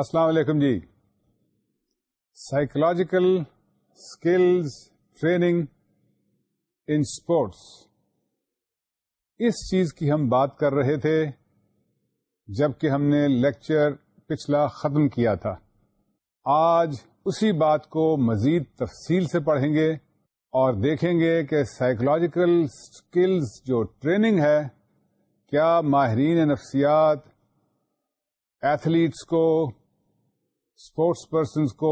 السلام علیکم جی psychological skills training in sports اس چیز کی ہم بات کر رہے تھے جب کہ ہم نے لیکچر پچھلا ختم کیا تھا آج اسی بات کو مزید تفصیل سے پڑھیں گے اور دیکھیں گے کہ سائیکولوجیکل اسکلز جو ٹریننگ ہے کیا ماہرین نفسیات ایتھلیٹس کو اسپورٹس پرسنس کو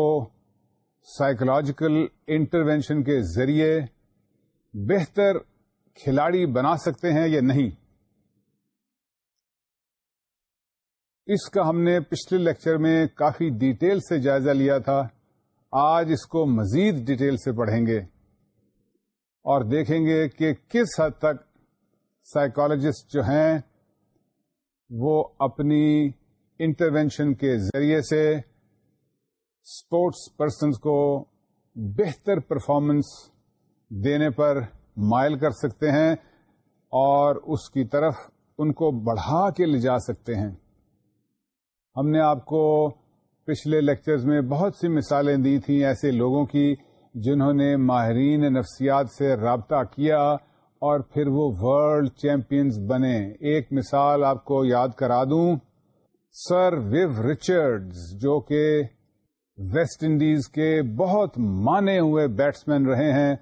سائیکولوجیکل انٹروینشن کے ذریعے بہتر کھلاڑی بنا سکتے ہیں یا نہیں اس کا ہم نے پچھلے لیکچر میں کافی ڈیٹیل سے جائزہ لیا تھا آج اس کو مزید ڈیٹیل سے پڑھیں گے اور دیکھیں گے کہ کس حد تک سائیکالوجسٹ جو ہیں وہ اپنی انٹروینشن کے ذریعے سے اسپورٹس پرسنس کو بہتر پرفارمنس دینے پر مائل کر سکتے ہیں اور اس کی طرف ان کو بڑھا کے لے جا سکتے ہیں ہم نے آپ کو پچھلے لیکچرز میں بہت سی مثالیں دی تھیں ایسے لوگوں کی جنہوں نے ماہرین نفسیات سے رابطہ کیا اور پھر وہ ورلڈ چیمپئنز بنے ایک مثال آپ کو یاد کرا دوں سر ویو ریچرڈز جو کہ ویسٹ انڈیز کے بہت مانے ہوئے بیٹس مین رہے ہیں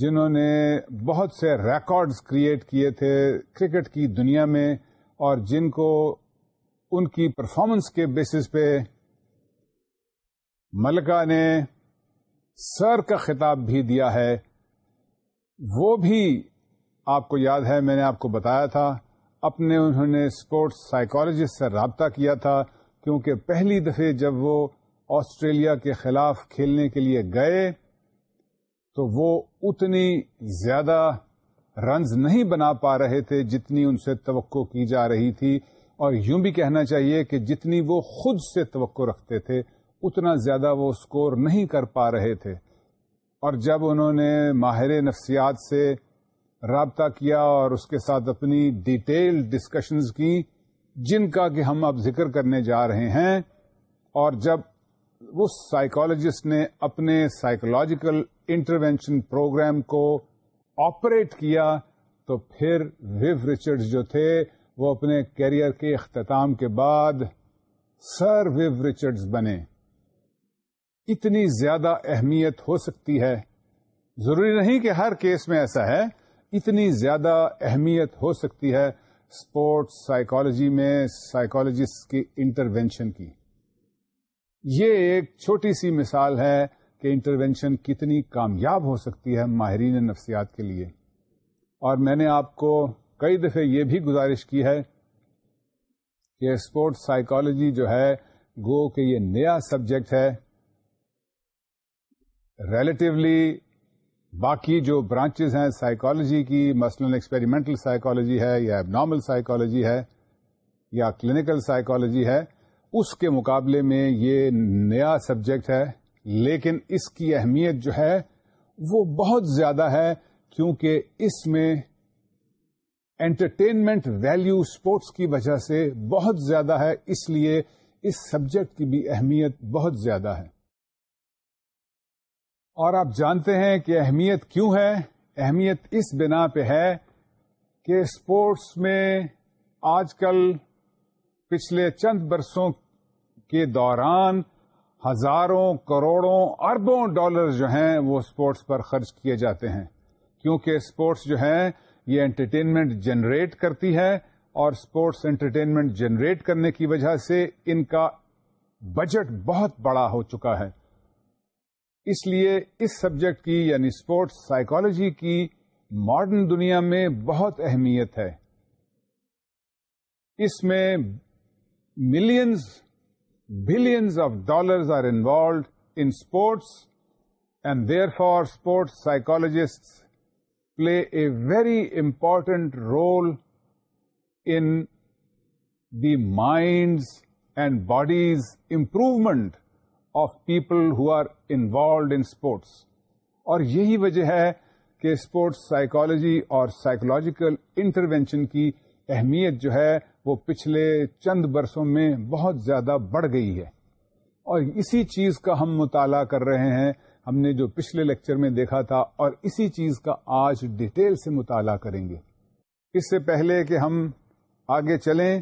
جنہوں نے بہت سے ریکارڈز کریٹ کیے تھے کرکٹ کی دنیا میں اور جن کو ان کی پرفارمنس کے بیسس پہ ملکہ نے سر کا خطاب بھی دیا ہے وہ بھی آپ کو یاد ہے میں نے آپ کو بتایا تھا اپنے انہوں نے اسپورٹس سائیکالوجسٹ سے رابطہ کیا تھا کیونکہ پہلی دفعہ جب وہ آسٹریلیا کے خلاف کھیلنے کے لیے گئے تو وہ اتنی زیادہ رنز نہیں بنا پا رہے تھے جتنی ان سے توقع کی جا رہی تھی اور یوں بھی کہنا چاہیے کہ جتنی وہ خود سے توقع رکھتے تھے اتنا زیادہ وہ اسکور نہیں کر پا رہے تھے اور جب انہوں نے ماہر نفسیات سے رابطہ کیا اور اس کے ساتھ اپنی ڈیٹیل ڈسکشنز کی جن کا کہ ہم اب ذکر کرنے جا رہے ہیں اور جب سائیکالوجسٹ نے اپنے سائیکولوجیکل انٹروینشن پروگرام کو آپریٹ کیا تو پھر ویو ریچرڈ جو تھے وہ اپنے کیریئر کے اختتام کے بعد سر ویو ریچرڈ بنے اتنی زیادہ اہمیت ہو سکتی ہے ضروری نہیں کہ ہر کیس میں ایسا ہے اتنی زیادہ اہمیت ہو سکتی ہے اسپورٹس سائیکالوجی میں سائیکالوجسٹ کی انٹروینشن کی یہ ایک چھوٹی سی مثال ہے کہ انٹروینشن کتنی کامیاب ہو سکتی ہے ماہرین نفسیات کے لیے اور میں نے آپ کو کئی دفعہ یہ بھی گزارش کی ہے کہ اسپورٹس سائیکالوجی جو ہے گو کہ یہ نیا سبجیکٹ ہے ریلیٹیولی باقی جو برانچز ہیں سائیکالوجی کی مثلا ایکسپیریمنٹل سائیکالوجی ہے یا ایب نارمل سائیکالوجی ہے یا کلینکل سائیکالوجی ہے اس کے مقابلے میں یہ نیا سبجیکٹ ہے لیکن اس کی اہمیت جو ہے وہ بہت زیادہ ہے کیونکہ اس میں انٹرٹینمنٹ ویلو اسپورٹس کی وجہ سے بہت زیادہ ہے اس لیے اس سبجیکٹ کی بھی اہمیت بہت زیادہ ہے اور آپ جانتے ہیں کہ اہمیت کیوں ہے اہمیت اس بنا پہ ہے کہ اسپورٹس میں آج کل پچھلے چند برسوں کے دوران ہزاروں کروڑوں اربوں ڈالر جو ہیں وہ اسپورٹس پر خرچ کیے جاتے ہیں کیونکہ اسپورٹس جو ہے یہ انٹرٹینمنٹ جنریٹ کرتی ہے اور اسپورٹس انٹرٹینمنٹ جنریٹ کرنے کی وجہ سے ان کا بجٹ بہت بڑا ہو چکا ہے اس لیے اس سبجیکٹ کی یعنی اسپورٹس سائیکالوجی کی ماڈرن دنیا میں بہت اہمیت ہے اس میں millions billions of dollars are involved in sports and therefore for sports psychologists play a very important role in the minds and bodies improvement of people who are involved in sports اور یہی وجہ ہے کہ sports psychology اور psychological intervention کی اہمیت جو ہے وہ پچھلے چند برسوں میں بہت زیادہ بڑھ گئی ہے اور اسی چیز کا ہم مطالعہ کر رہے ہیں ہم نے جو پچھلے لیکچر میں دیکھا تھا اور اسی چیز کا آج ڈیٹیل سے مطالعہ کریں گے اس سے پہلے کہ ہم آگے چلیں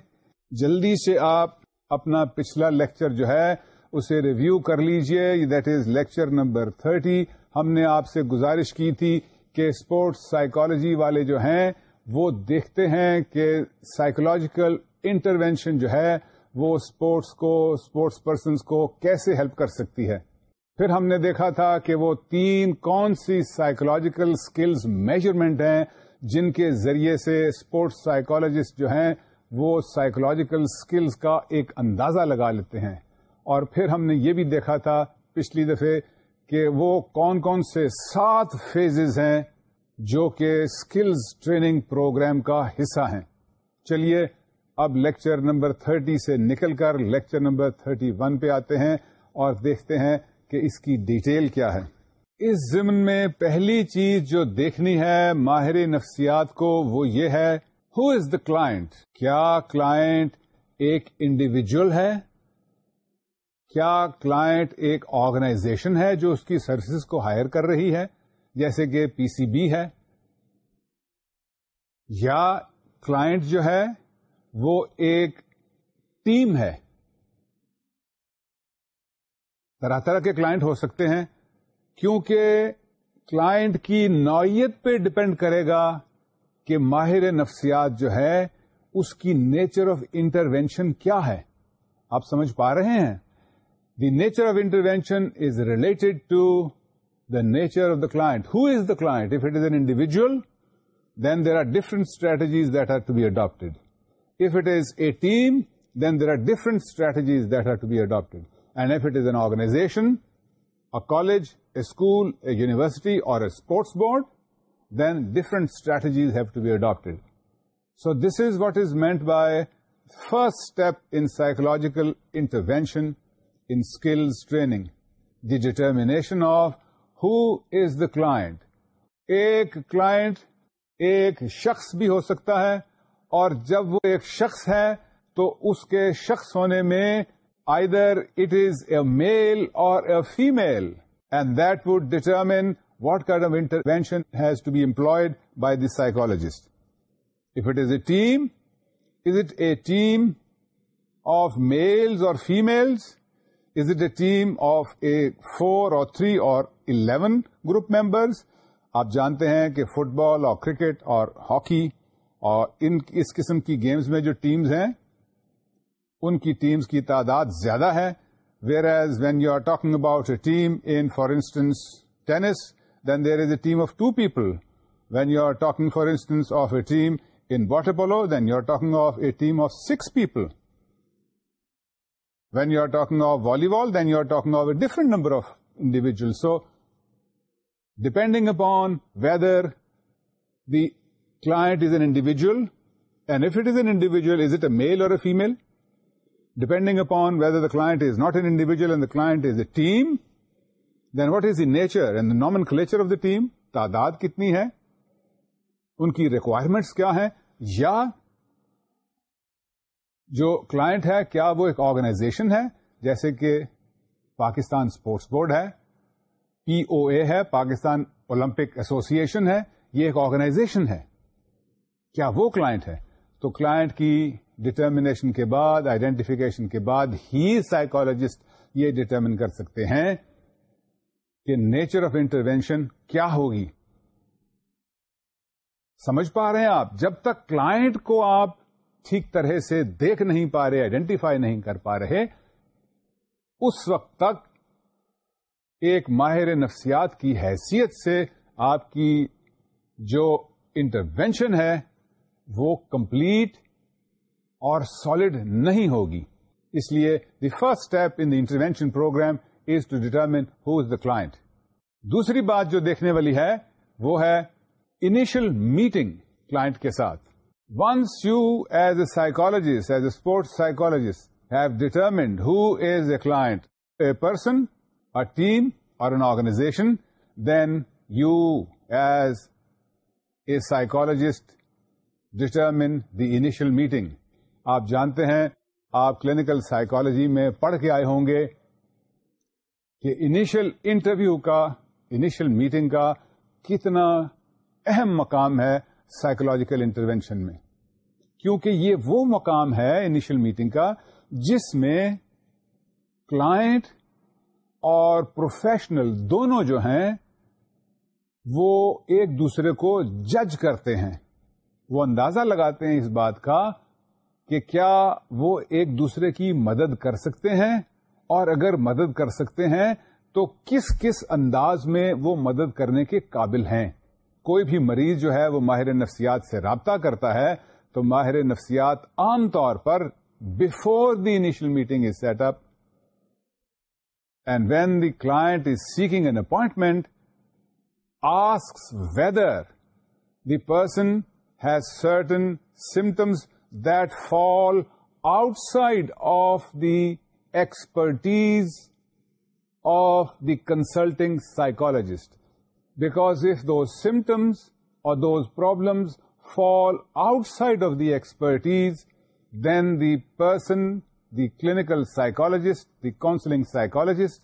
جلدی سے آپ اپنا پچھلا لیکچر جو ہے اسے ریویو کر لیجئے that is lecture number thirty ہم نے آپ سے گزارش کی تھی کہ اسپورٹس سائیکالوجی والے جو ہیں وہ دیکھتے ہیں کہ سائیکولوجیکل انٹروینشن جو ہے وہ اسپورٹس کو اسپورٹس پرسنس کو کیسے ہیلپ کر سکتی ہے پھر ہم نے دیکھا تھا کہ وہ تین کون سی سائیکولوجیکل اسکلز میجرمنٹ ہیں جن کے ذریعے سے اسپورٹس سائیکولوجسٹ جو ہیں وہ سائیکولوجیکل اسکلز کا ایک اندازہ لگا لیتے ہیں اور پھر ہم نے یہ بھی دیکھا تھا پچھلی دفعہ کہ وہ کون کون سے سات فیزز ہیں جو کہ اسکلز ٹریننگ پروگرام کا حصہ ہیں چلیے اب لیکچر نمبر 30 سے نکل کر لیکچر نمبر 31 پہ آتے ہیں اور دیکھتے ہیں کہ اس کی ڈیٹیل کیا ہے اس زمن میں پہلی چیز جو دیکھنی ہے ماہر نفسیات کو وہ یہ ہے ہو از دا کلاٹ کیا کلاٹ ایک انڈیویجل ہے کیا کلاٹ ایک آرگنائزیشن ہے جو اس کی سروسز کو ہائر کر رہی ہے جیسے کہ پی سی بی ہے یا کلائنٹ جو ہے وہ ایک ٹیم ہے طرح طرح کے کلائنٹ ہو سکتے ہیں کیونکہ کلائنٹ کی نوعیت پہ ڈپینڈ کرے گا کہ ماہر نفسیات جو ہے اس کی نیچر آف انٹروینشن کیا ہے آپ سمجھ پا رہے ہیں the nature of intervention is related to the nature of the client. Who is the client? If it is an individual, then there are different strategies that are to be adopted. If it is a team, then there are different strategies that are to be adopted. And if it is an organization, a college, a school, a university, or a sports board, then different strategies have to be adopted. So this is what is meant by first step in psychological intervention in skills training, the determination of who is the ایک client ایک شخص بھی ہو سکتا ہے اور جب وہ ایک شخص ہے تو اس کے شخص ہونے میں a male it is a male اور female and what what of intervention has to be employed by this psychologist. If it is a team is it a team of males اور females? Is it a team of a four اور three اور eleven group members آپ جانتے ہیں کہ football اور cricket اور hockey اور ان اس قسم کی گیمز میں جو ٹیمز ہیں ان کی ٹیمز کی تعداد زیادہ ہے whereas when you are talking about a team in for instance tennis then there is a team of two people when you are talking for instance of a team in water polo then you are talking of a team of six people when you are talking of volleyball then you are talking of a different number of individual so a upon whether the whether the is it not male اور female depending client whether the team N what then what is and the culture of the team تعداد کتنی ہے ان کی requirements کیا ہیں یا جو client ہے کیا وہ ایک آرگنائزیشن ہے جیسے کہ پاکستان اسپورٹس بورڈ ہے پی او اے ہے پاکستان اولمپک ایسوسیشن ہے یہ ایک آرگنائزیشن ہے کیا وہ کلائنٹ ہے تو کلائنٹ کی ڈیٹرمیشن کے بعد آئیڈینٹیفیکیشن کے بعد ہی سائیکالوجسٹ یہ ڈٹرمن کر سکتے ہیں کہ نیچر آف انٹروینشن کیا ہوگی سمجھ پا رہے ہیں آپ جب تک کلائنٹ کو آپ ٹھیک طرح سے دیکھ نہیں پا رہے آئیڈینٹیفائی نہیں کر پا رہے اس وقت تک ایک ماہر نفسیات کی حیثیت سے آپ کی جو انٹروینشن ہے وہ کمپلیٹ اور سالڈ نہیں ہوگی اس لیے the first step in the intervention program is to determine who is the client دوسری بات جو دیکھنے والی ہے وہ ہے انیشل میٹنگ کلاٹ کے ساتھ once you as a psychologist as a sports psychologist have determined who is a client a person a team or an organization, then you as a psychologist determine the initial meeting. آپ جانتے ہیں آپ clinical psychology میں پڑھ کے آئے ہوں گے کہ انیشل انٹرویو کا انیشل میٹنگ کا کتنا اہم مقام ہے سائیکولوجیکل انٹروینشن میں کیونکہ یہ وہ مقام ہے انیشل میٹنگ کا جس میں کلائنٹ اور پروفیشنل دونوں جو ہیں وہ ایک دوسرے کو جج کرتے ہیں وہ اندازہ لگاتے ہیں اس بات کا کہ کیا وہ ایک دوسرے کی مدد کر سکتے ہیں اور اگر مدد کر سکتے ہیں تو کس کس انداز میں وہ مدد کرنے کے قابل ہیں کوئی بھی مریض جو ہے وہ ماہر نفسیات سے رابطہ کرتا ہے تو ماہر نفسیات عام طور پر before the initial meeting is set up And when the client is seeking an appointment, asks whether the person has certain symptoms that fall outside of the expertise of the consulting psychologist. Because if those symptoms or those problems fall outside of the expertise, then the person the clinical psychologist, the counseling psychologist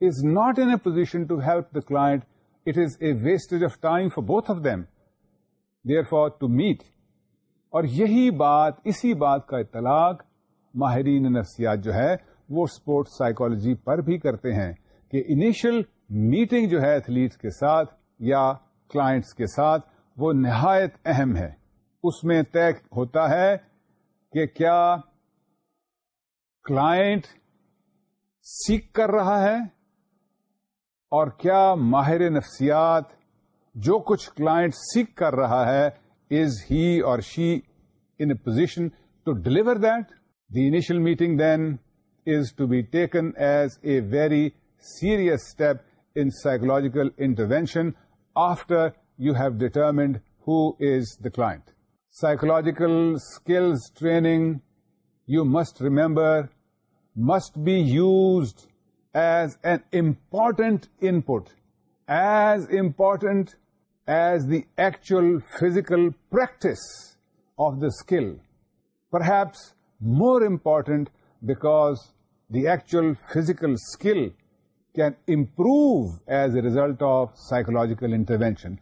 is not in a position to help the client, it is a wastage of time for both of them. Therefore, to meet. اور یہی بات اسی بات کا اطلاق ماہرین نفسیات جو ہے وہ اسپورٹ سائیکالوجی پر بھی کرتے ہیں کہ انیشل میٹنگ جو ہے ایتھلیٹس کے ساتھ یا کلائنٹس کے ساتھ وہ نہایت اہم ہے اس میں طے ہوتا ہے کہ کیا کلائنٹ سیکھ کر رہا ہے اور کیا ماہر نفسیات جو کچھ کلائنٹ سیکھ کر رہا ہے از ہی اور she in a position to deliver that the initial meeting then is to be taken as a very serious step in psychological intervention after you have determined who is the client psychological skills training you must remember must be used as an important input as important as the actual physical practice of the skill perhaps more important because the actual physical skill can improve as a result of psychological intervention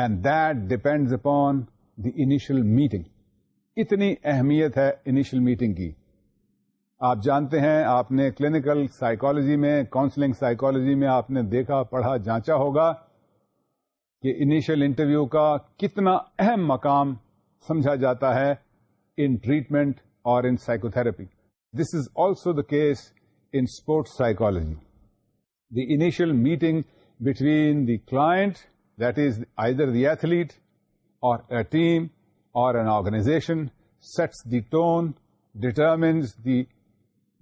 and that depends upon the initial meeting اتنی اہمیت ہے initial meeting کی آپ جانتے ہیں آپ نے clinical psychology میں کاؤنسلنگ سائیکالوجی میں آپ نے دیکھا پڑھا جانچا ہوگا کہ انیشل انٹرویو کا کتنا اہم مقام سمجھا جاتا ہے in treatment or in psychotherapy this is also the case in sports psychology the initial meeting between the client that is either athlete or a team or an organization sets the tone determines the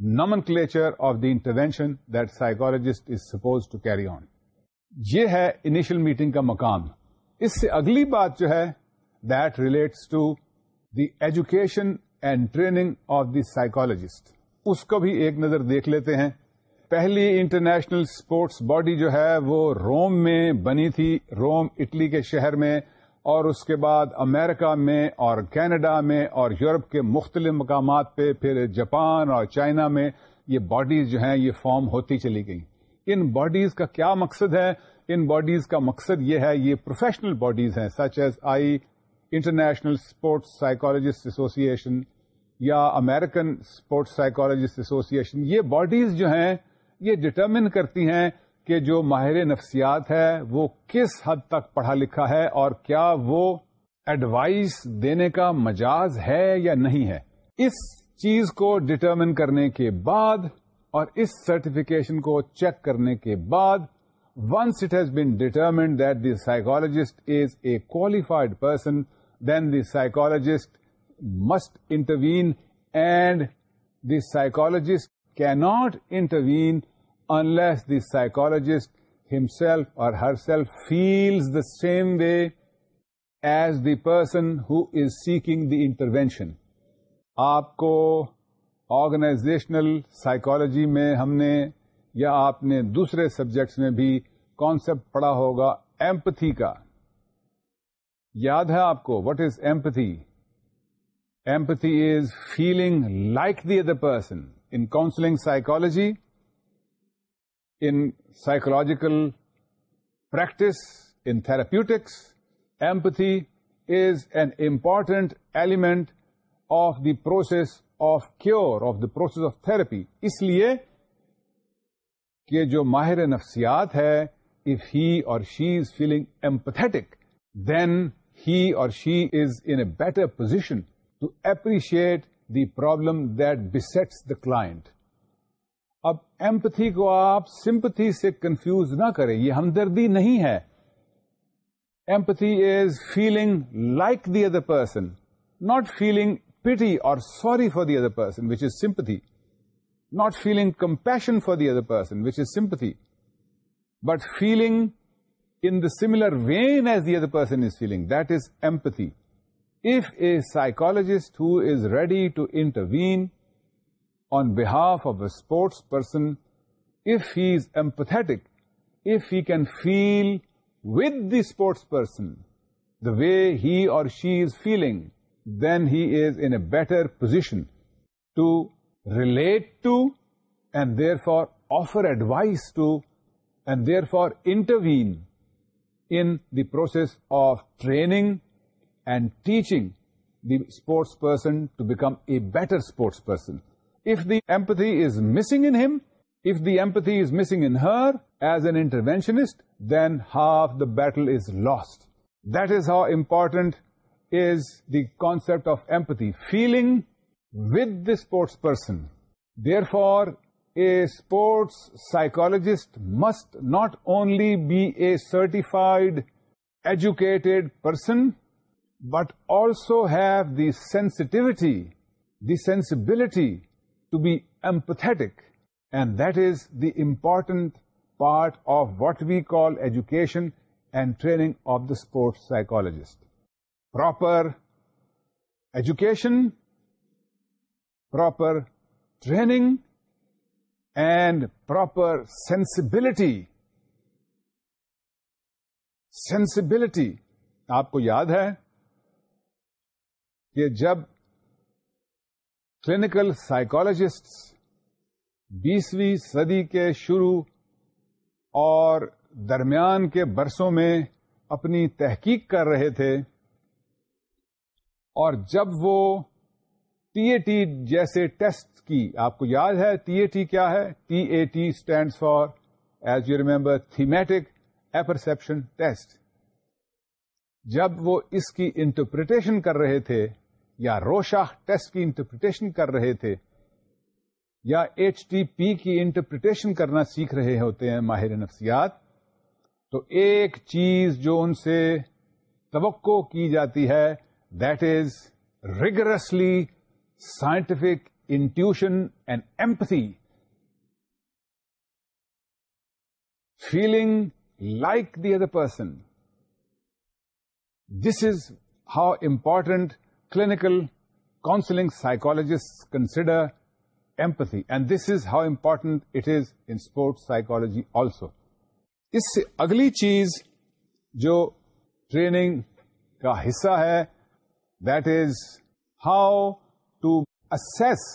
Naman culture of the intervention that is is supposed to carry on یہ ہے initial meeting کا مقام اس سے اگلی بات جو ہے that relates to the education and training of the psychologist. اس کو بھی ایک نظر دیکھ لیتے ہیں پہلی انٹرنیشنل اسپورٹس باڈی جو ہے وہ روم میں بنی تھی روم اٹلی کے شہر میں اور اس کے بعد امریکہ میں اور کینیڈا میں اور یورپ کے مختلف مقامات پہ پھر جاپان اور چائنا میں یہ باڈیز جو ہیں یہ فارم ہوتی چلی گئی ان باڈیز کا کیا مقصد ہے ان باڈیز کا مقصد یہ ہے یہ پروفیشنل باڈیز ہیں such as I international sports ایسوسی ایسوسیشن یا امیرکن اسپورٹس ایسوسی ایسوسیشن یہ باڈیز جو ہیں یہ ڈٹرمن کرتی ہیں کہ جو ماہر نفسیات ہے وہ کس حد تک پڑھا لکھا ہے اور کیا وہ ایڈوائس دینے کا مجاز ہے یا نہیں ہے اس چیز کو ڈٹرمن کرنے کے بعد اور اس سرٹیفکیشن کو چیک کرنے کے بعد once it has been determined that the psychologist is a qualified person then the psychologist must intervene and the psychologist کی not intervene unless the psychologist himself or herself feels the same way as the person who is seeking the intervention. آپ کو organizational psychology میں ہم نے یا آپ نے دوسرے سبجیکٹس میں بھی کانسیپٹ پڑا ہوگا ایمپتھی کا یاد ہے آپ کو what is empathy empathy is feeling like the other person in counselling psychology in psychological practice in therapeutics empathy is an important element of the process of cure of the process of therapy اس لیے کہ جو ماہر نفسیات ہے if he اور she is feeling ایمپتک then he اور she is in a better position to appreciate the problem that base the client اب ایمپتھی کو آپ سمپتھی سے کنفیوز نہ کریں یہ ہمدردی نہیں ہے empathy is feeling like the other person not feeling pity اور sorry for the other person which is sympathy not feeling compassion for the other person which is sympathy but feeling in the similar vein as the other person is feeling that is If if a psychologist is ready to intervene on behalf of a sports person if he is empathetic, if he can feel with the sports person the way he or she is feeling, then he is in a better position to relate to and therefore offer advice to and therefore intervene in the process of training and teaching the sports person to become a better sports person. If the empathy is missing in him, if the empathy is missing in her, as an interventionist, then half the battle is lost. That is how important is the concept of empathy, feeling with the sports person. Therefore, a sports psychologist must not only be a certified, educated person, but also have the sensitivity, the sensibility to be empathic and that is the important part of what we call education and training of the sports psychologist proper education proper training and proper sensibility sensibility آپ کو یاد ہے کہ جب clinical psychologist بیسویں صدی کے شروع اور درمیان کے برسوں میں اپنی تحقیق کر رہے تھے اور جب وہ ٹی اے ٹی جیسے ٹیسٹ کی آپ کو یاد ہے ٹی اے ٹی کیا ہے T A T stand for as you remember thematic apperception test جب وہ اس کی انٹرپریٹیشن کر رہے تھے یا روشاخ ٹیسٹ کی انٹرپریٹیشن کر رہے تھے یا ایچ ٹی پی کی انٹرپریٹیشن کرنا سیکھ رہے ہوتے ہیں ماہر نفسیات تو ایک چیز جو ان سے توقع کی جاتی ہے that is rigorously scientific intuition and empathy feeling like the other person this is how important clinical counselling سائیکولوجیس consider empathy and this is how important it is in sports psychology also اس سے اگلی چیز جو training کا حصہ ہے that is how to assess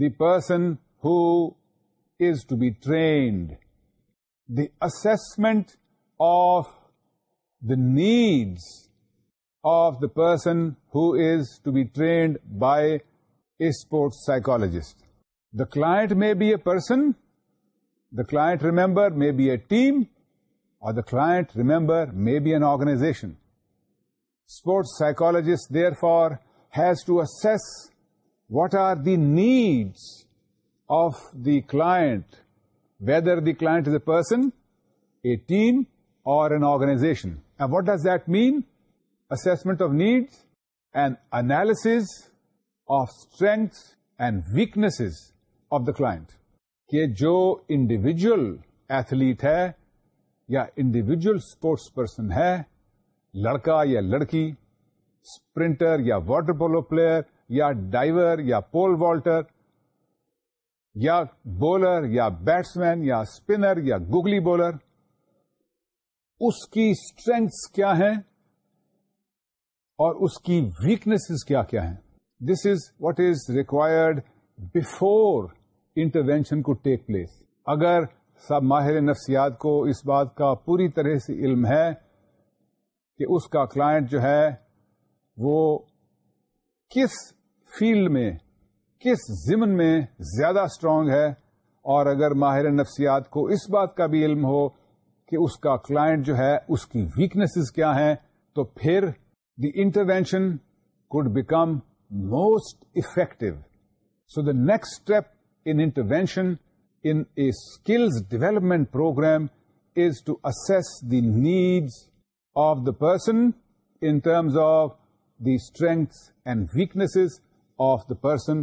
the person has to be trained the assessment of the need of the person who is to be trained by a sports psychologist. The client may be a person, the client, remember, may be a team, or the client, remember, may be an organization. Sports psychologist, therefore, has to assess what are the needs of the client, whether the client is a person, a team, or an organization. And what does that mean? assessment of needs and analysis of strengths and weaknesses of the client. کہ جو individual athlete ہے یا individual sports person ہے لڑکا یا لڑکی sprinter یا water polo player یا ڈائیور یا پول والٹر یا bowler یا batsman یا اسپنر یا googly bowler اس کی اسٹرینگس کیا ہیں اور اس کی ویکنیسز کیا کیا ہیں this is what is required before intervention کو ٹیک پلیس اگر سب ماہر نفسیات کو اس بات کا پوری طرح سے علم ہے کہ اس کا کلائنٹ جو ہے وہ کس فیلڈ میں کس ضمن میں زیادہ اسٹرانگ ہے اور اگر ماہر نفسیات کو اس بات کا بھی علم ہو کہ اس کا کلائنٹ جو ہے اس کی ویکنیسز کیا ہیں تو پھر دی intervention could become most effective so the next step intervention in skills development program is to assess the needs of the person in terms of the strengths and weaknesses of the person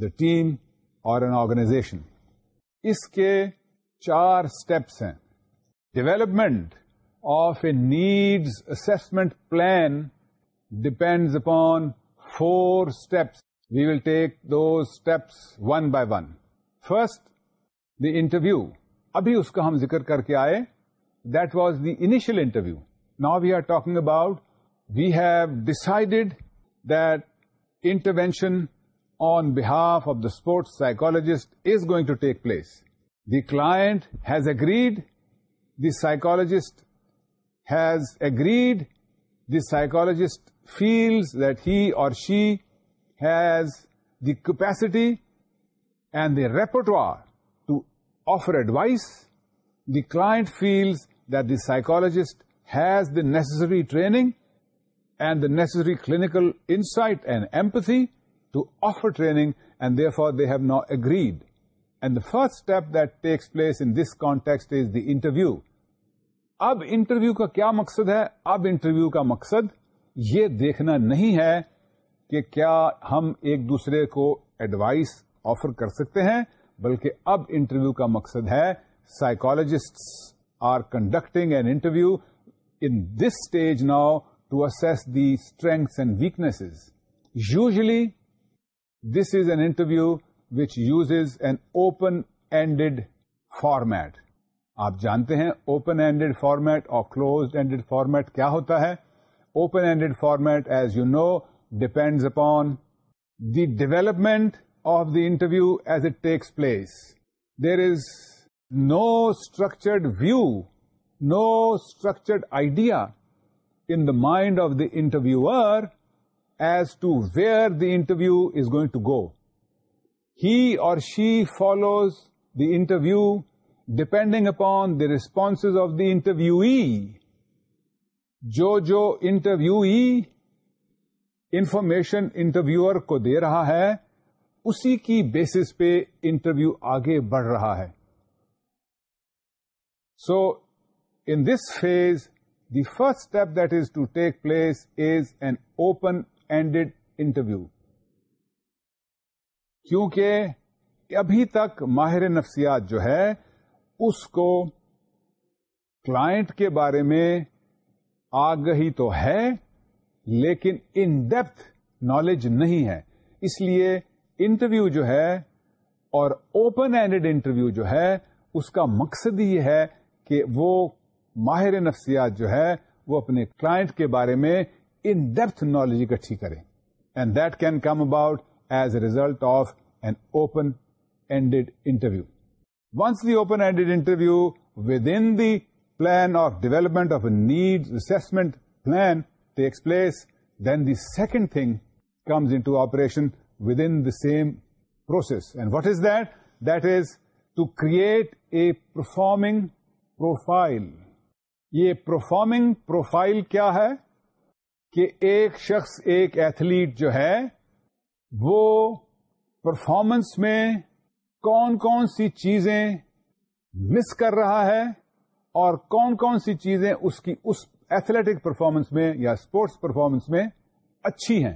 the team or an organization اس کے چار steps ہیں development of a need assessment plan depends upon four steps we will take دو steps one by one first the interview ابھی اس کا ہم ذکر کر کے آئے that was the initial interview now we are talking about we have decided that intervention on behalf of the sport psychologist is going to take place the client has agreed the psychologist has agreed, the psychologist feels that he or she has the capacity and the repertoire to offer advice. The client feels that the psychologist has the necessary training and the necessary clinical insight and empathy to offer training, and therefore they have now agreed. And the first step that takes place in this context is the interview. اب interview کا کیا مقصد ہے اب interview کا مقصد یہ دیکھنا نہیں ہے کہ کیا ہم ایک دوسرے کو ایڈوائس آفر کر سکتے ہیں بلکہ اب انٹرویو کا مقصد ہے psychologist are conducting an interview in this stage now to assess the strengths and weakness usually this is an interview which uses an open ended format آپ جانتے ہیں اوپن ہینڈیڈ فارمیٹ اور کلوز ہینڈیڈ فارمیٹ کیا ہوتا ہے open ended format as you know depends upon the development of the interview as it takes place there is no structured view no structured idea in the mind of the interviewer as to where the interview is going to go he اور she follows the interview depending upon the response of the interview جو جو interview information interviewer کو دے رہا ہے اسی کی basis پہ interview آگے بڑھ رہا ہے so in this phase the first step that is to take place is an open ended interview کیونکہ ابھی تک ماہر نفسیات جو ہے اس کو کلائنٹ کے بارے میں آگہی تو ہے لیکن ان ڈیپتھ نالج نہیں ہے اس لیے انٹرویو جو ہے اور اوپن ہینڈیڈ انٹرویو جو ہے اس کا مقصد یہ ہے کہ وہ ماہر نفسیات جو ہے وہ اپنے کلائنٹ کے بارے میں ان ڈیپتھ نالج اکٹھی کریں and that can come about as a result of an open ended interview once the open ended interview within the plan of development of need assessment plan takes place then the second thing comes into within the same process and what is that that is to create a performing profile یہ performing profile کیا ہے کہ ایک شخص ایک athlete جو ہے وہ پرفارمنس میں کون کون سی چیزیں مس کر رہا ہے اور کون کون سی چیزیں اس کی اس ایتھلیٹک پرفارمنس میں یا اسپورٹس پرفارمنس میں اچھی ہیں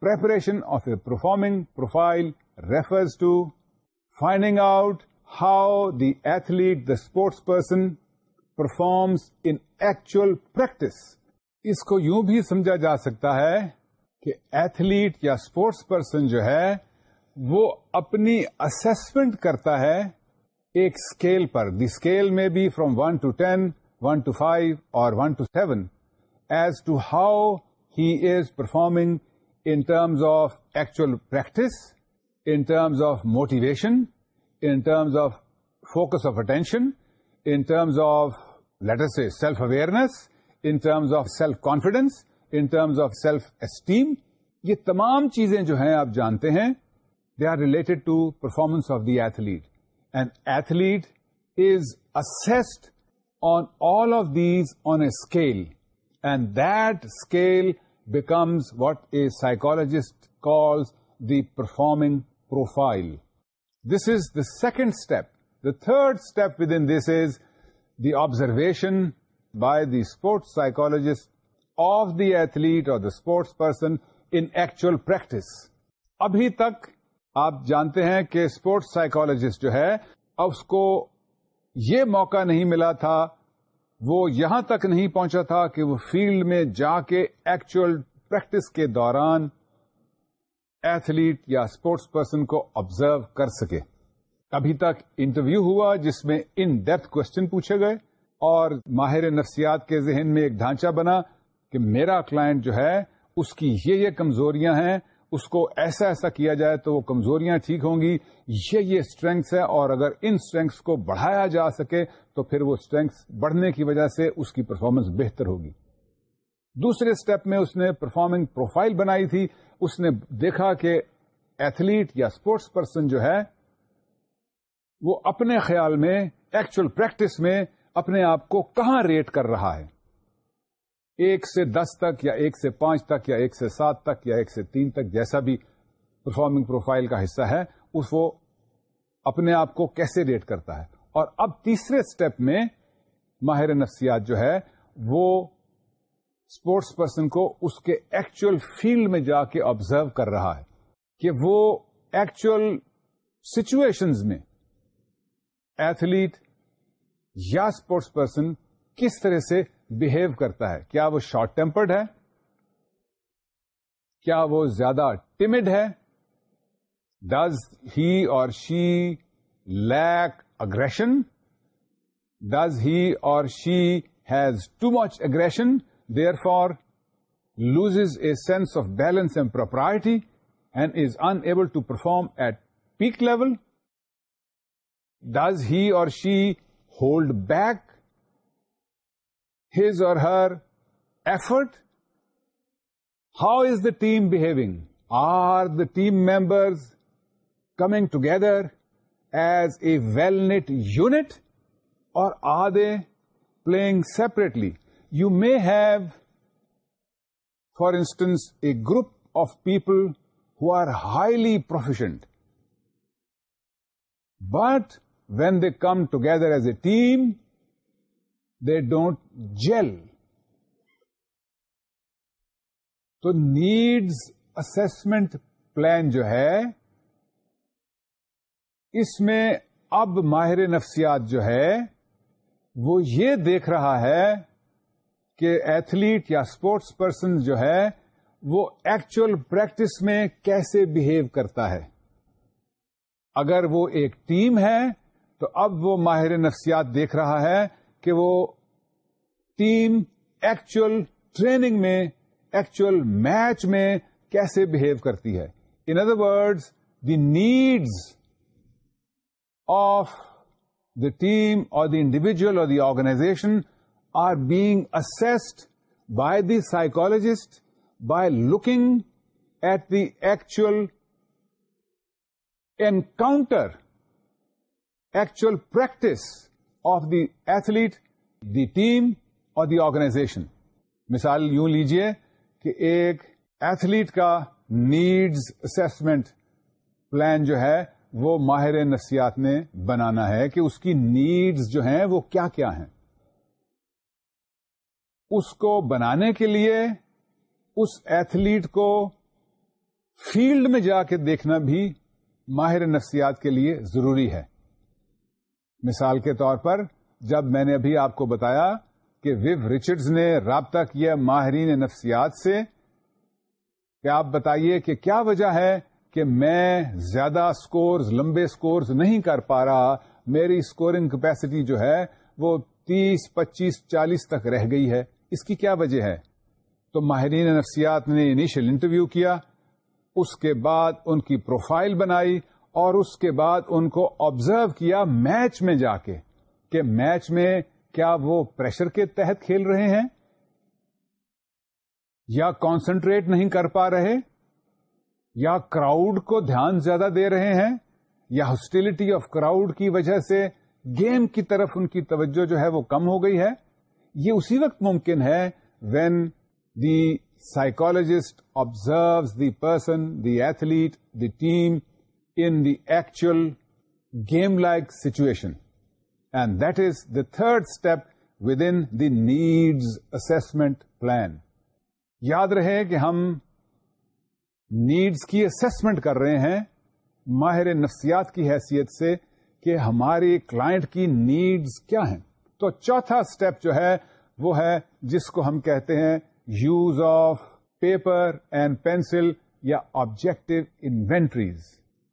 preparation of a performing profile refers to finding out how the athlete the sports person performs in actual practice اس کو یوں بھی سمجھا جا سکتا ہے کہ ایتھلیٹ یا اسپورٹس پرسن جو ہے وہ اپنی اسسمنٹ کرتا ہے ایک اسکیل پر دی اسکیل میں be from one to ten one to five or one to seven as to how he is performing in terms of actual practice in terms of motivation in terms of focus of attention in terms of later say self self self awareness in in terms terms of of confidence esteem یہ تمام چیزیں جو ہیں آپ جانتے ہیں They are related to performance of the athlete. An athlete is assessed on all of these on a scale, and that scale becomes what a psychologist calls the performing profile. This is the second step. The third step within this is the observation by the sports psychologist of the athlete or the sports person in actual practice. Abhi tak آپ جانتے ہیں کہ sports psychologist جو ہے اس کو یہ موقع نہیں ملا تھا وہ یہاں تک نہیں پہنچا تھا کہ وہ فیلڈ میں جا کے ایکچوئل پریکٹس کے دوران ایتھلیٹ یا اسپورٹس پرسن کو آبزرو کر سکے ابھی تک انٹرویو ہوا جس میں ان ڈیپتھ کوشچن پوچھے گئے اور ماہر نفسیات کے ذہن میں ایک ڈھانچہ بنا کہ میرا کلائنٹ جو ہے اس کی یہ یہ کمزوریاں ہیں اس کو ایسا ایسا کیا جائے تو وہ کمزوریاں ٹھیک ہوں گی یہ یہ اسٹرینگس ہے اور اگر ان اسٹرینگس کو بڑھایا جا سکے تو پھر وہ اسٹرینگس بڑھنے کی وجہ سے اس کی پرفارمنس بہتر ہوگی دوسرے اسٹیپ میں اس نے پرفارمنگ پروفائل بنائی تھی اس نے دیکھا کہ ایتھلیٹ یا اسپورٹس پرسن جو ہے وہ اپنے خیال میں ایکچوئل پریکٹس میں اپنے آپ کو کہاں ریٹ کر رہا ہے ایک سے دس تک یا ایک سے پانچ تک یا ایک سے سات تک یا ایک سے تین تک جیسا بھی پرفارمنگ پروفائل کا حصہ ہے اس وہ اپنے آپ کو کیسے ریٹ کرتا ہے اور اب تیسرے اسٹیپ میں ماہر نفسیات جو ہے وہ اسپورٹس پرسن کو اس کے ایکچوئل فیلڈ میں جا کے آبزرو کر رہا ہے کہ وہ ایکچوئل سچویشن میں ایتھلیٹ یا اسپورٹس پرسن کس طرح سے بہیو کرتا ہے کیا وہ شارٹ ٹیمپرڈ ہے کیا وہ زیادہ ٹیمڈ ہے ڈز ہی اور she lack aggression does he اور she has too much aggression therefore lose a sense of balance and property and is unable to perform at peak level does he اور she hold back his or her effort? How is the team behaving? Are the team members coming together as a well-knit unit, or are they playing separately? You may have, for instance, a group of people who are highly proficient, but when they come together as a team, don't jail تو needs assessment plan جو ہے اس میں اب ماہر نفسیات جو ہے وہ یہ دیکھ رہا ہے کہ ایتھلیٹ یا اسپورٹس پرسن جو ہے وہ ایکچوئل پریکٹس میں کیسے بہیو کرتا ہے اگر وہ ایک ٹیم ہے تو اب وہ ماہر نفسیات دیکھ رہا ہے کہ وہ ٹیم ایکچوئل ٹریننگ میں ایکچوئل میچ میں کیسے بہیو کرتی ہے in other words the needs of the team اور the individual or the organization are being assessed by the psychologist by looking at the actual encounter actual practice of the the team اور the organization مثال یوں لیجیے کہ ایک athlete کا needs assessment plan جو ہے وہ ماہر نفسیات نے بنانا ہے کہ اس کی نیڈز جو ہیں وہ کیا کیا ہیں اس کو بنانے کے لیے اس ایتھلیٹ کو فیلڈ میں جا کے دیکھنا بھی ماہر نفسیات کے لیے ضروری ہے مثال کے طور پر جب میں نے ابھی آپ کو بتایا کہ ویو ریچرڈز نے رابطہ کیا ماہرین نفسیات سے کہ آپ بتائیے کہ کیا وجہ ہے کہ میں زیادہ سکورز لمبے سکورز نہیں کر پا رہا میری سکورنگ کیپیسٹی جو ہے وہ تیس پچیس چالیس تک رہ گئی ہے اس کی کیا وجہ ہے تو ماہرین نفسیات نے انیشل انٹرویو کیا اس کے بعد ان کی پروفائل بنائی اور اس کے بعد ان کو آبزرو کیا میچ میں جا کے کہ میچ میں کیا وہ پریشر کے تحت کھیل رہے ہیں یا کانسنٹریٹ نہیں کر پا رہے یا کراؤڈ کو دھیان زیادہ دے رہے ہیں یا ہاسٹیلٹی آف کراؤڈ کی وجہ سے گیم کی طرف ان کی توجہ جو ہے وہ کم ہو گئی ہے یہ اسی وقت ممکن ہے when the psychologist observes the person the athlete the team in the actual game-like situation. And that is the third step within the needs assessment plan. یاد رہے کہ ہم needs کی assessment کر رہے ہیں ماہر نفسیات کی حیثیت سے کہ ہماری client کی needs کیا ہیں تو چوتھا سٹیپ جو ہے وہ ہے جس کو ہم کہتے ہیں use of paper and pencil یا آبجیکٹو انوینٹریز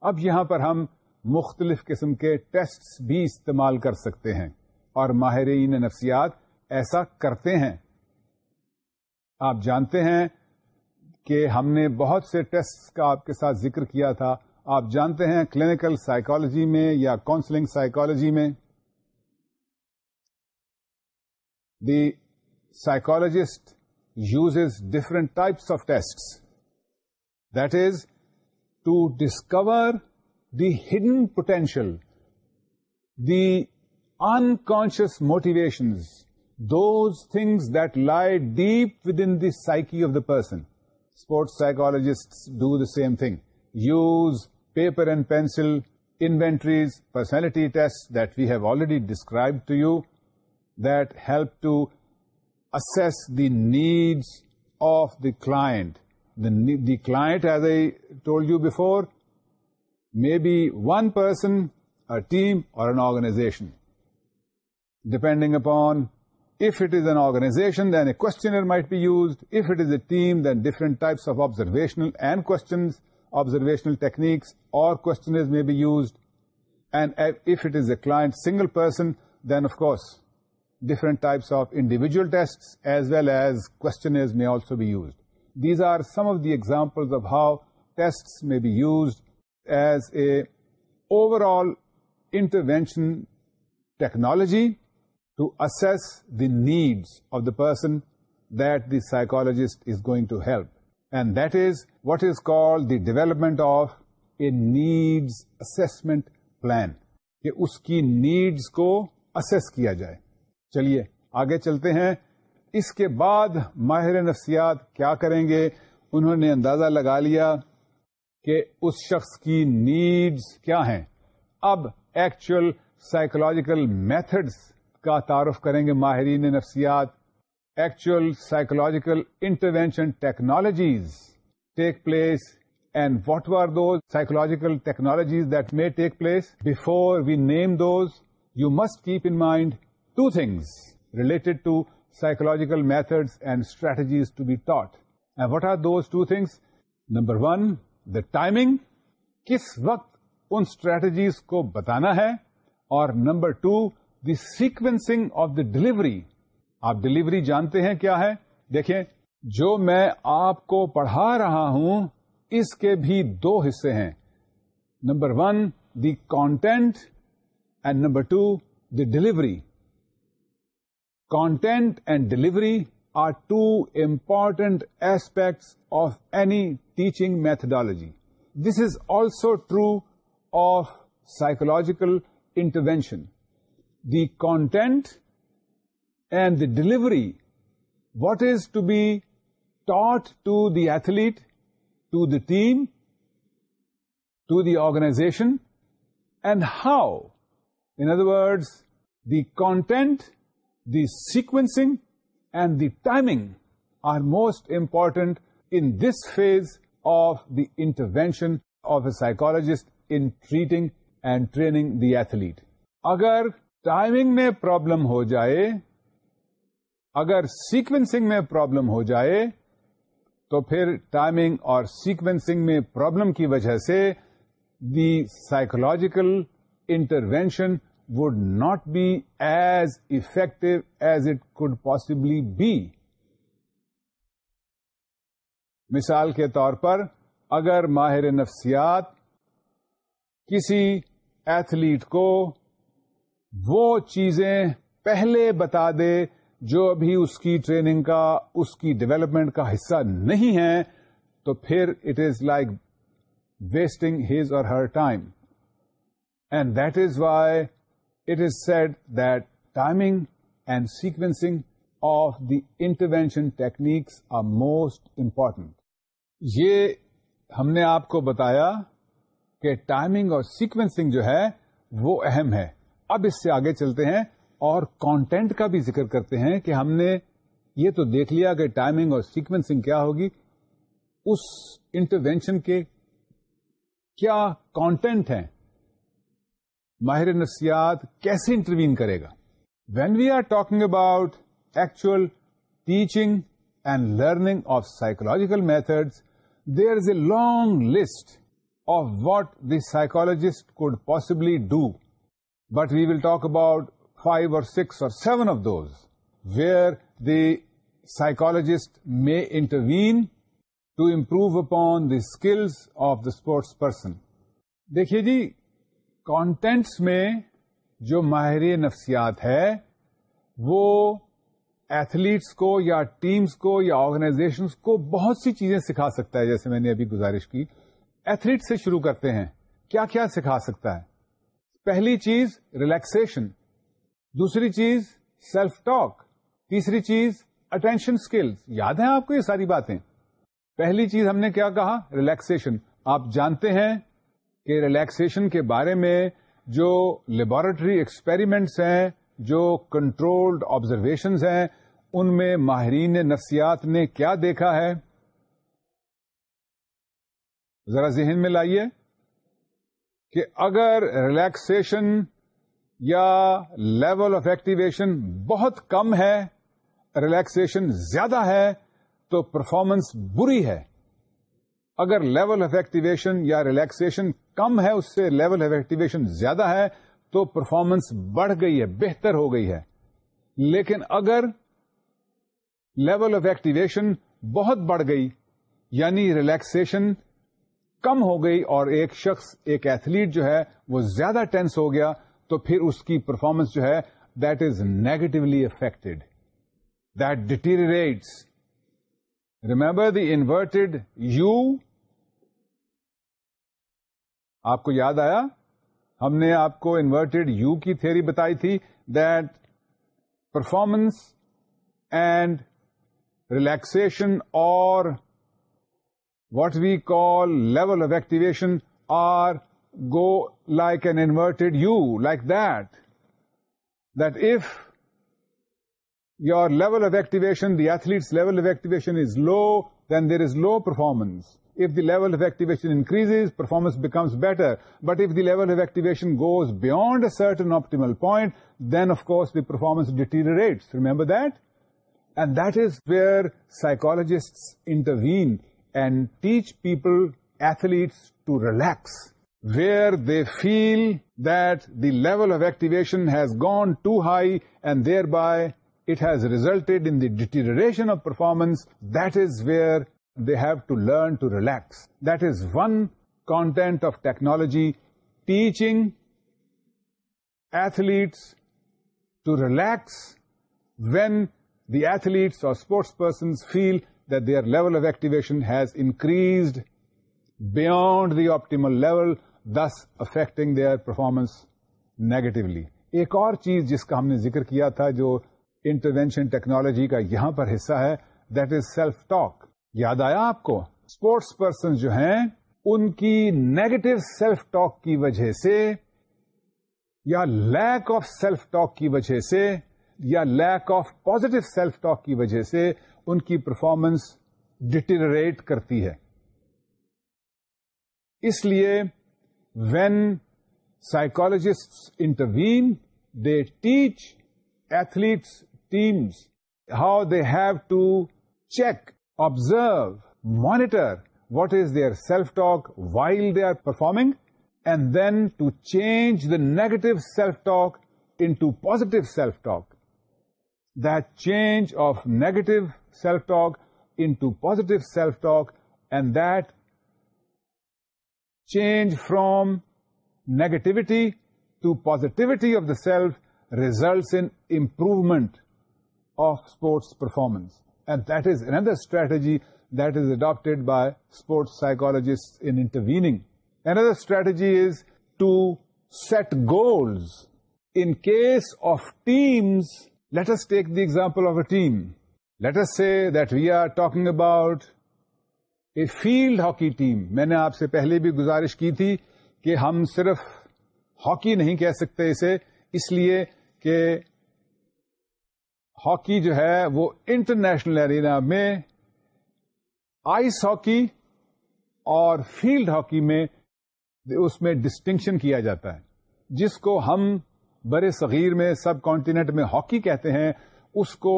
اب یہاں پر ہم مختلف قسم کے ٹیسٹ بھی استعمال کر سکتے ہیں اور ماہرین نفسیات ایسا کرتے ہیں آپ جانتے ہیں کہ ہم نے بہت سے ٹیسٹ کا آپ کے ساتھ ذکر کیا تھا آپ جانتے ہیں کلینکل سائیکالوجی میں یا کاؤنسلنگ سائیکالوجی میں the psychologist uses different types of test that is to discover the hidden potential, the unconscious motivations, those things that lie deep within the psyche of the person. Sports psychologists do the same thing. Use paper and pencil, inventories, personality tests that we have already described to you that help to assess the needs of the client. The class I ٹوڈ you before may be one person team اورائزیشن depending upon if it is an آرگنا questionnaire might be used if it is a team then different types of observation اینڈنس observational techniques or single person then of course different types of individual test as well as could these are some of the examples of how test may be used as a over all intervention technology to the the needs of the person that the psychologist is going to help and that is what is call the of of a assessment plan. Plan کہ اس کی needs کو اسس کیا جائے چلیے آگے چلتے ہیں اس کے بعد ماہر نفسیات کیا کریں گے انہوں نے اندازہ لگا لیا کہ اس شخص کی نیڈز کیا ہیں اب ایکچوئل سائیکولوجیکل میتھڈز کا تعارف کریں گے ماہرین نفسیات actual psychological intervention technologies take place and what are those psychological technologies that may take place before we name those you must keep in mind two things related to psychological methods and strategies to be taught and what are those two things number one the timing کس وقت ان strategies کو بتانا ہے اور number two the sequencing of the delivery آپ delivery جانتے ہیں کیا ہے دیکھیں جو میں آپ کو پڑھا رہا ہوں اس کے بھی دو حصے ہیں number one the content and number two the delivery Content and delivery are two important aspects of any teaching methodology. This is also true of psychological intervention. The content and the delivery, what is to be taught to the athlete, to the team, to the organization, and how. In other words, the content the sequence and the timing are most important in this phase of the intervention of a psychologist in treating and training the athlete اگر timing میں problem ہو جائے اگر sequencing میں problem ہو جائے تو پھر ٹائمنگ اور سیکوینسنگ میں پرابلم کی وجہ سے the psychological intervention would not be as effective as it could possibly be مثال کے طور پر اگر ماہر نفسیات کسی ایتھلیٹ کو وہ چیزیں پہلے بتا دے جو ابھی اس کی ٹریننگ کا اس کی ڈیولپمنٹ کا حصہ نہیں ہے تو پھر it is like wasting his or her time and that is why sequence of the intervention techniques are most important یہ ہم نے آپ کو بتایا کہ ٹائمنگ اور سیکوینسنگ جو ہے وہ اہم ہے اب اس سے آگے چلتے ہیں اور کانٹینٹ کا بھی ذکر کرتے ہیں کہ ہم نے یہ تو دیکھ لیا کہ ٹائمنگ اور سیکوینسنگ کیا ہوگی اس انٹروینشن کے کیا کانٹینٹ ہیں ماہر نفسیات کیسے انٹروین کرے گا when we are talking about actual teaching and learning of psychological methods there is a long list of what the psychologist could possibly do but we will talk about five or six or seven of those where the psychologist may intervene to improve upon the skills of the sports person دیکھیے جی contents میں جو ماہر نفسیات ہے وہ athletes کو یا ٹیمز کو یا آرگنائزیشنس کو بہت سی چیزیں سکھا سکتا ہے جیسے میں نے ابھی گزارش کی ایتھلیٹ سے شروع کرتے ہیں کیا کیا سکھا سکتا ہے پہلی چیز ریلیکسیشن دوسری چیز سیلف ٹاک تیسری چیز اٹینشن اسکلس یاد ہیں آپ کو یہ ساری باتیں پہلی چیز ہم نے کیا کہا ریلیکسیشن آپ جانتے ہیں کہ ریلیکسیشن کے بارے میں جو لیبارٹری ایکسپیریمنٹس ہیں جو کنٹرولڈ آبزرویشنز ہیں ان میں ماہرین نفسیات نے کیا دیکھا ہے ذرا ذہن میں لائیے کہ اگر ریلیکسیشن یا لیول آف ایکٹیویشن بہت کم ہے ریلیکسیشن زیادہ ہے تو پرفارمنس بری ہے اگر لیول آف ایکٹیویشن یا ریلیکسن کم ہے اس سے لیول آف ایکٹیویشن زیادہ ہے تو پرفارمنس بڑھ گئی ہے بہتر ہو گئی ہے لیکن اگر لیول آف ایکٹیویشن بہت بڑھ گئی یعنی ریلیکسن کم ہو گئی اور ایک شخص ایک ایتھلیٹ جو ہے وہ زیادہ ٹینس ہو گیا تو پھر اس کی پرفارمنس جو ہے that is negatively affect that deteriorates remember the inverted U آپ کو یاد آیا ہم نے آپ کو انورٹیڈ یو کی تھیوری بتائی تھی that performance and relaxation or what we call level of activation are go like an inverted U like that that if your level of activation the athletes level of activation is low then there is low performance If the level of activation increases, performance becomes better. But if the level of activation goes beyond a certain optimal point, then of course the performance deteriorates. Remember that? And that is where psychologists intervene and teach people, athletes, to relax. Where they feel that the level of activation has gone too high and thereby it has resulted in the deterioration of performance, that is where they've to learn to relax that is one content of technology teaching athletes to relax when the athletes or sports person feel that their level of activation has increased beyond the optimal level this affecting their performance negatively ایک اور چیز جس کا ہم نے ذکر کیا تھا جو انٹروینشن ٹیکنالوجی کا یہاں پر حصہ ہے دیٹ از سیلف ٹاک یاد آیا آپ کو اسپورٹس پرسن جو ہیں ان کی نیگیٹو سیلف ٹاک کی وجہ سے یا لیک آف سیلف ٹاک کی وجہ سے یا lack of positive self talk کی وجہ سے ان کی پرفارمنس ڈیٹیریٹ کرتی ہے اس لیے when psychologist intervene they teach athletes teams how they have to check observe, monitor what is their self-talk while they are performing, and then to change the negative self-talk into positive self-talk. That change of negative self-talk into positive self-talk, and that change from negativity to positivity of the self results in improvement of sports performance. Strategy دڈا by sport سائکالوجیسٹرنگ another strategy is to set goals in case of teams let's take the example of a team let's say that we are talking about a field hockey team میں نے آپ سے پہلے بھی گزارش کی تھی کہ ہم صرف ہاکی نہیں کہہ سکتے اسے اس لیے کہ ہاکی جو ہے وہ انٹرنیشنل ایرینا میں آئس ہاکی اور فیلڈ ہاکی میں اس میں ڈسٹنکشن کیا جاتا ہے جس کو ہم برے صغیر میں سب کانٹینٹ میں ہاکی کہتے ہیں اس کو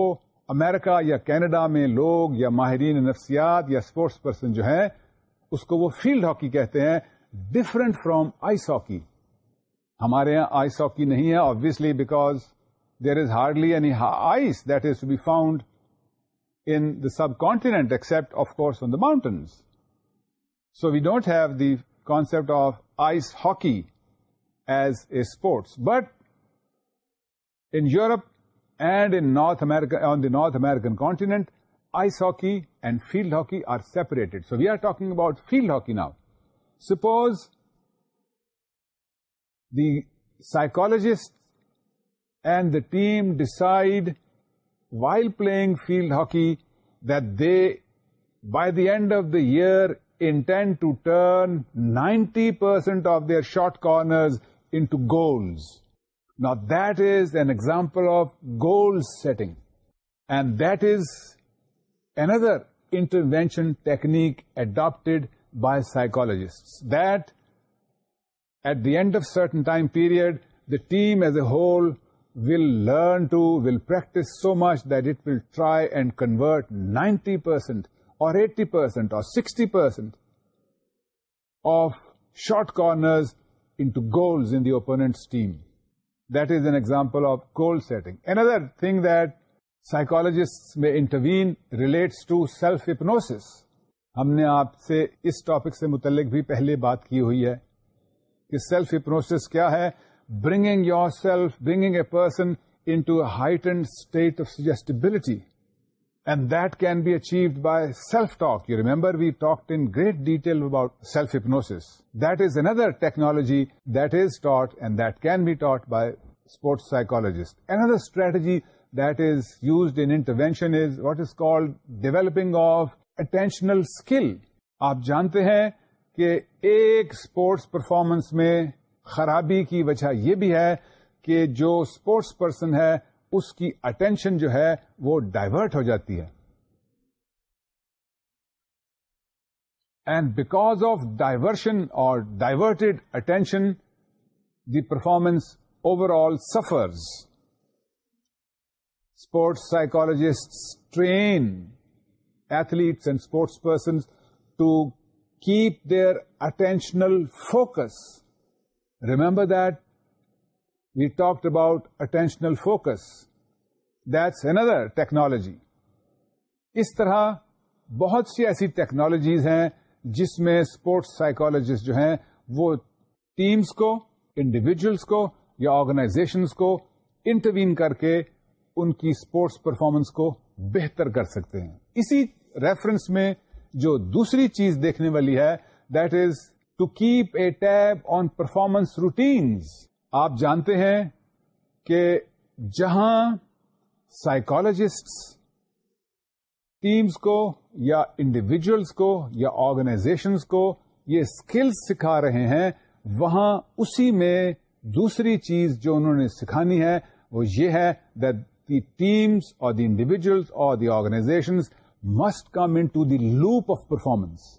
امریکہ یا کینیڈا میں لوگ یا ماہرین نفسیات یا اسپورٹس پرسن جو ہیں اس کو وہ فیلڈ ہاکی کہتے ہیں ڈفرنٹ فرام آئس ہاکی ہمارے یہاں آئس ہاکی نہیں ہے obviously because there is hardly any ice that is to be found in the subcontinent, except, of course, on the mountains. So we don't have the concept of ice hockey as a sport. But in Europe and in North America, on the North American continent, ice hockey and field hockey are separated. So we are talking about field hockey now. Suppose the psychologist and the team decide while playing field hockey that they, by the end of the year, intend to turn 90% of their short corners into goals. Now that is an example of goal setting. And that is another intervention technique adopted by psychologists, that at the end of certain time period, the team as a whole will learn to, will practice so much that it will try and convert 90% or 80% or 60% of short corners into goals in the opponent's team. That is an example of goal setting. Another thing that psychologists may intervene relates to self-hypnosis. ہم نے آپ سے اس topic سے متعلق بھی پہلے بات کی ہوئی ہے کہ سیلف ہپنوس کیا ہے bringing yourself bringing a person into a heightened state of stability and that can be achieved by self talk you remember we talk in great detail about self hypnosis that is another technology that is taught and that can be taught by sports psychologist another strategy that is used intervention is what is called developing of attentional skill آپ جانتے ہیں کہ ایک sports performance میں خرابی کی وجہ یہ بھی ہے کہ جو اسپورٹس پرسن ہے اس کی اٹینشن جو ہے وہ ڈائیورٹ ہو جاتی ہے اینڈ بیکاز آف ڈائیورشن اور diverted attention the performance overall suffers sports psychologist train athletes and sports person to keep their attentional focus remember that we talk about attentional focus that's another technology اس طرح بہت سی ایسی technologies ہیں جس میں sports psychologist جو ہیں وہ ٹیمز کو انڈیویجلس کو یا آرگنائزیشنس کو انٹروین کر کے ان کی اسپورٹس پرفارمنس کو بہتر کر سکتے ہیں اسی ریفرنس میں جو دوسری چیز دیکھنے والی ہے that is to keep a tab on performance routines آپ جانتے ہیں کہ جہاں سائیکالوجسٹس ٹیمس کو یا انڈیویجلس کو یا آرگنائزیشنس کو یہ اسکلس سکھا رہے ہیں وہاں اسی میں دوسری چیز جو انہوں نے سکھانی ہے وہ یہ ہے that the teams or the individuals or the organisations must come into the loop of performance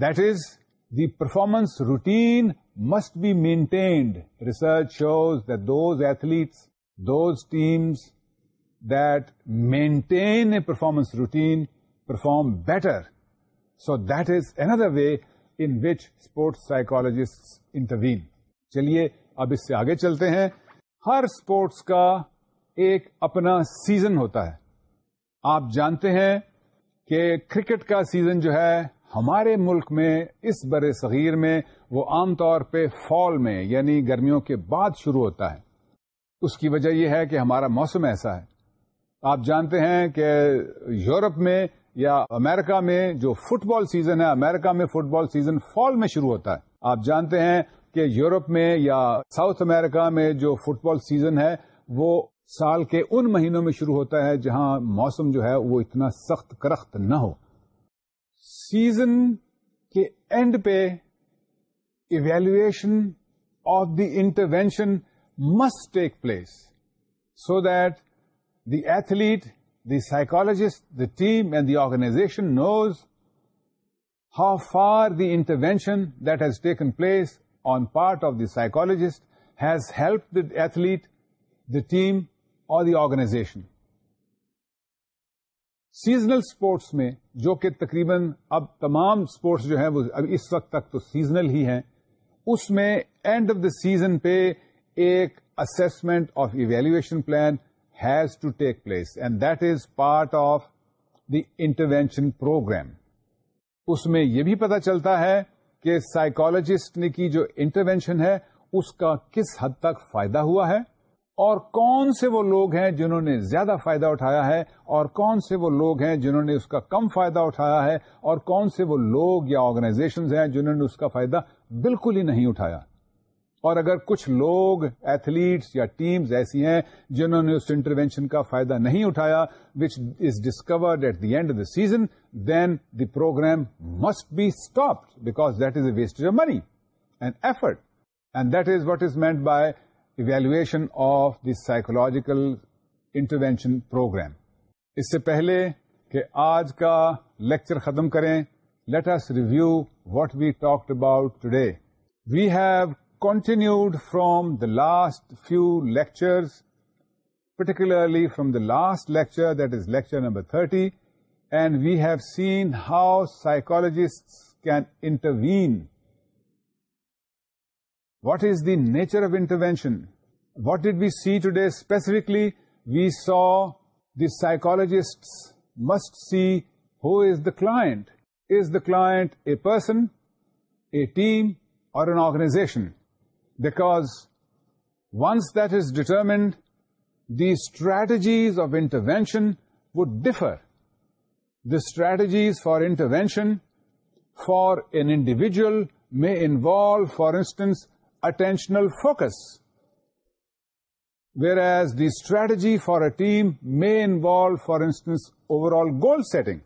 that is the performance routine must be maintained research shows that those athletes those teams that maintain a performance routine perform better so that is another way in which sports psychologists intervene چلیے اب اس سے آگے چلتے ہیں ہر sports کا ایک اپنا season ہوتا ہے آپ جانتے ہیں کہ کرکٹ کا سیزن جو ہے ہمارے ملک میں اس بر صغیر میں وہ عام طور پہ فال میں یعنی گرمیوں کے بعد شروع ہوتا ہے اس کی وجہ یہ ہے کہ ہمارا موسم ایسا ہے آپ جانتے ہیں کہ یورپ میں یا امیرکا میں جو فٹ بال سیزن ہے امیرکا میں فٹ بال سیزن فال میں شروع ہوتا ہے آپ جانتے ہیں کہ یورپ میں یا ساؤتھ امیرکا میں جو فٹ بال سیزن ہے وہ سال کے ان مہینوں میں شروع ہوتا ہے جہاں موسم جو ہے وہ اتنا سخت کرخت نہ ہو سیزن کے اینڈ پہ evaluation of the intervention must take place so that the athlete the psychologist the team and the organisation knows how far the intervention that has taken place on part of the psychologist has help the athlete the team اور the organisation seasonal sports میں جو کہ تقریباً اب تمام sports جو ہیں وہ اب اس وقت تک تو سیزنل ہی ہیں اس میں اینڈ آف دا سیزن پہ ایک assessment of evaluation plan has to take place and that is part of the intervention programme اس میں یہ بھی پتا چلتا ہے کہ سائیکولوجسٹ کی جو انٹروینشن ہے اس کا کس حد تک فائدہ ہوا ہے اور کون سے وہ لوگ ہیں جنہوں نے زیادہ فائدہ اٹھایا ہے اور کون سے وہ لوگ ہیں جنہوں نے اس کا کم فائدہ اٹھایا ہے اور کون سے وہ لوگ یا آرگنائزیشن ہیں جنہوں نے اس کا فائدہ بالکل ہی نہیں اٹھایا اور اگر کچھ لوگ ایتھلیٹس یا ٹیمز ایسی ہیں جنہوں نے اس انٹروینشن کا فائدہ نہیں اٹھایا which is discovered at the end of the season then the programme must be stop because that is a waste of money and effort and that is what is meant by evaluation of the psychological intervention programme اس سے پہلے کہ آج کا lecture ختم کریں let's review what we talked about today we have continued from the last few lectures particularly from the last lecture that is lecture number thirty and we have seen how psychologists can intervene What is the nature of intervention? What did we see today? Specifically, we saw the psychologists must see who is the client. Is the client a person, a team, or an organization? Because once that is determined, the strategies of intervention would differ. The strategies for intervention for an individual may involve, for instance, attentional focus, whereas the strategy for a team may involve, for instance, overall goal setting.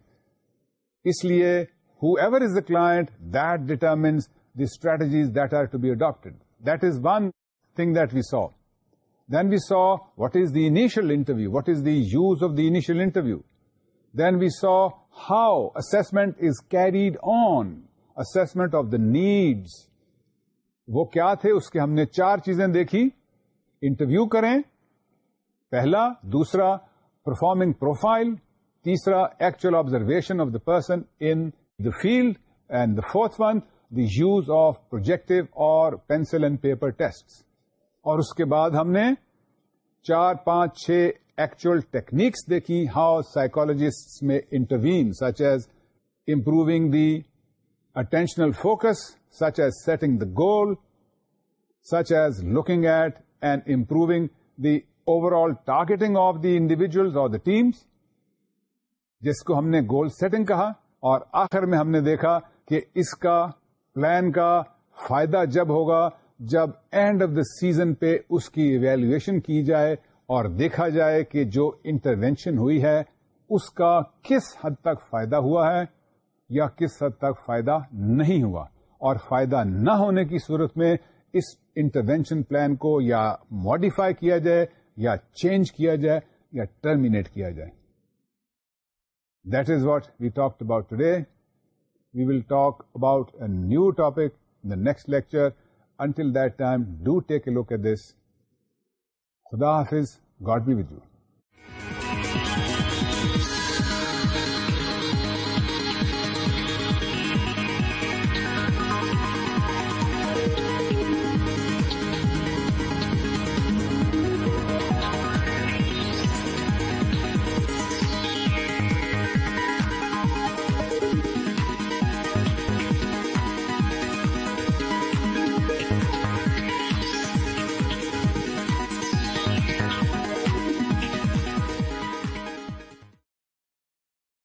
Isliye, whoever is the client, that determines the strategies that are to be adopted. That is one thing that we saw. Then we saw what is the initial interview, what is the use of the initial interview. Then we saw how assessment is carried on, assessment of the needs, وہ کیا تھے اس کے ہم نے چار چیزیں دیکھی interview کریں پہلا دوسرا پرفارمنگ پروفائل تیسرا actual observation of the person in the field and the fourth one the use of projective or pencil and paper test اور اس کے بعد ہم نے چار پانچ چھ ایکچوئل ٹیکنیکس دیکھی ہاؤ سائیکولوجسٹ میں intervene such as improving the attentional focus such as setting the goal such as looking at and improving the overall targeting of the or اور ٹیمس جس کو ہم نے گول سیٹنگ کہا اور آخر میں ہم نے دیکھا کہ اس کا پلان کا فائدہ جب ہوگا جب اینڈ آف دا سیزن پہ اس کی ایویلویشن کی جائے اور دیکھا جائے کہ جو انٹروینشن ہوئی ہے اس کا کس حد تک فائدہ ہوا ہے یا کس حد تک فائدہ نہیں ہوا اور فائدہ نہ ہونے کی صورت میں اس انٹروینشن پلان کو یا ماڈیفائی کیا جائے یا چینج کیا جائے یا ٹرمینیٹ کیا جائے that is what we talk about today we will talk about a new topic the next lecture until that time do take a look a this خدا حافظ گاڈ بی ود یو